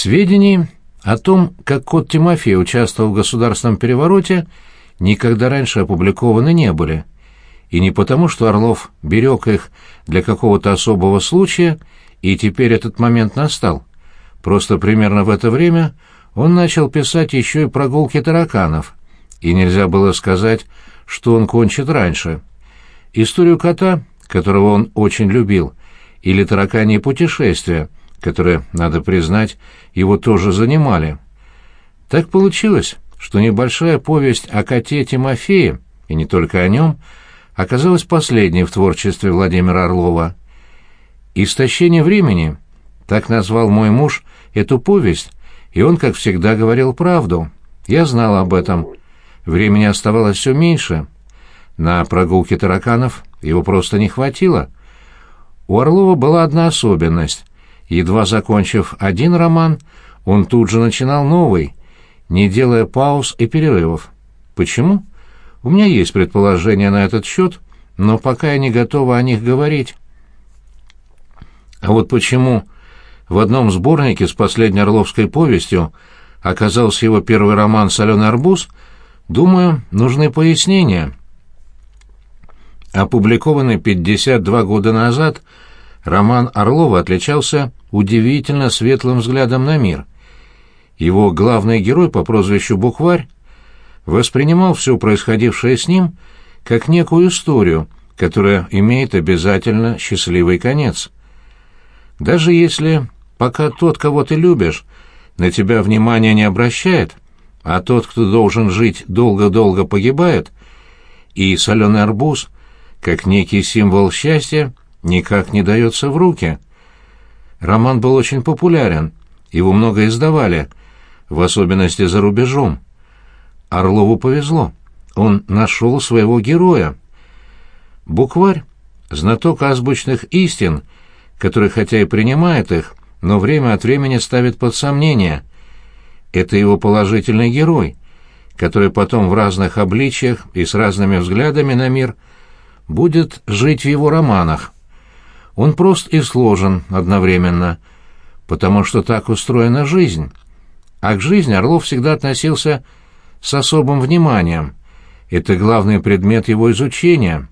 Сведений о том, как кот Тимофей участвовал в государственном перевороте, никогда раньше опубликованы не были. И не потому, что Орлов берег их для какого-то особого случая, и теперь этот момент настал. Просто примерно в это время он начал писать еще и прогулки тараканов, и нельзя было сказать, что он кончит раньше. Историю кота, которого он очень любил, или тараканье путешествия, которые, надо признать, его тоже занимали. Так получилось, что небольшая повесть о коте Тимофее, и не только о нем, оказалась последней в творчестве Владимира Орлова. «Истощение времени» — так назвал мой муж эту повесть, и он, как всегда, говорил правду. Я знал об этом. Времени оставалось все меньше. На прогулке тараканов его просто не хватило. У Орлова была одна особенность. Едва закончив один роман, он тут же начинал новый, не делая пауз и перерывов. Почему? У меня есть предположение на этот счет, но пока я не готова о них говорить. А вот почему в одном сборнике с последней Орловской повестью оказался его первый роман «Соленый арбуз», думаю, нужны пояснения. Опубликованный 52 года назад, роман Орлова отличался удивительно светлым взглядом на мир. Его главный герой по прозвищу Букварь воспринимал все происходившее с ним как некую историю, которая имеет обязательно счастливый конец. Даже если пока тот, кого ты любишь, на тебя внимания не обращает, а тот, кто должен жить долго-долго, погибает, и соленый арбуз, как некий символ счастья, никак не дается в руки. Роман был очень популярен, его много издавали, в особенности за рубежом. Орлову повезло, он нашел своего героя. Букварь, знаток азбучных истин, который хотя и принимает их, но время от времени ставит под сомнение. Это его положительный герой, который потом в разных обличиях и с разными взглядами на мир будет жить в его романах. Он прост и сложен одновременно, потому что так устроена жизнь. А к жизни Орлов всегда относился с особым вниманием. Это главный предмет его изучения.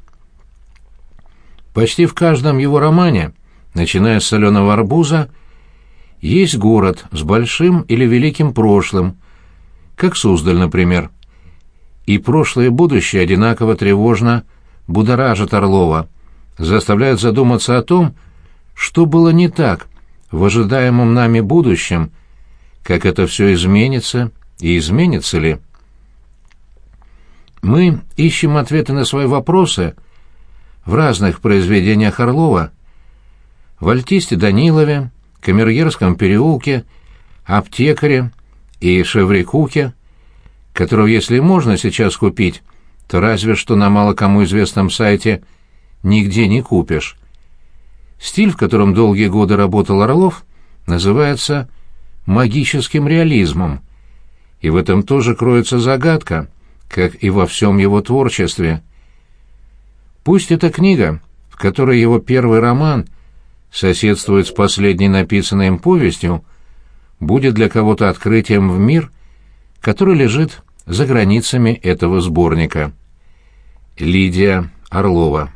Почти в каждом его романе, начиная с «Соленого арбуза», есть город с большим или великим прошлым, как Суздаль, например. И прошлое и будущее одинаково тревожно будоражат Орлова, заставляют задуматься о том, что было не так в ожидаемом нами будущем, как это все изменится и изменится ли. Мы ищем ответы на свои вопросы в разных произведениях Орлова, в «Альтисте Данилове», Камергерском переулке, аптекаре и Шеврикуке, которого, если можно сейчас купить, то разве что на мало кому известном сайте нигде не купишь. Стиль, в котором долгие годы работал Орлов, называется магическим реализмом, и в этом тоже кроется загадка, как и во всем его творчестве. Пусть эта книга, в которой его первый роман соседствует с последней написанной им повестью, будет для кого-то открытием в мир, который лежит за границами этого сборника. Лидия Орлова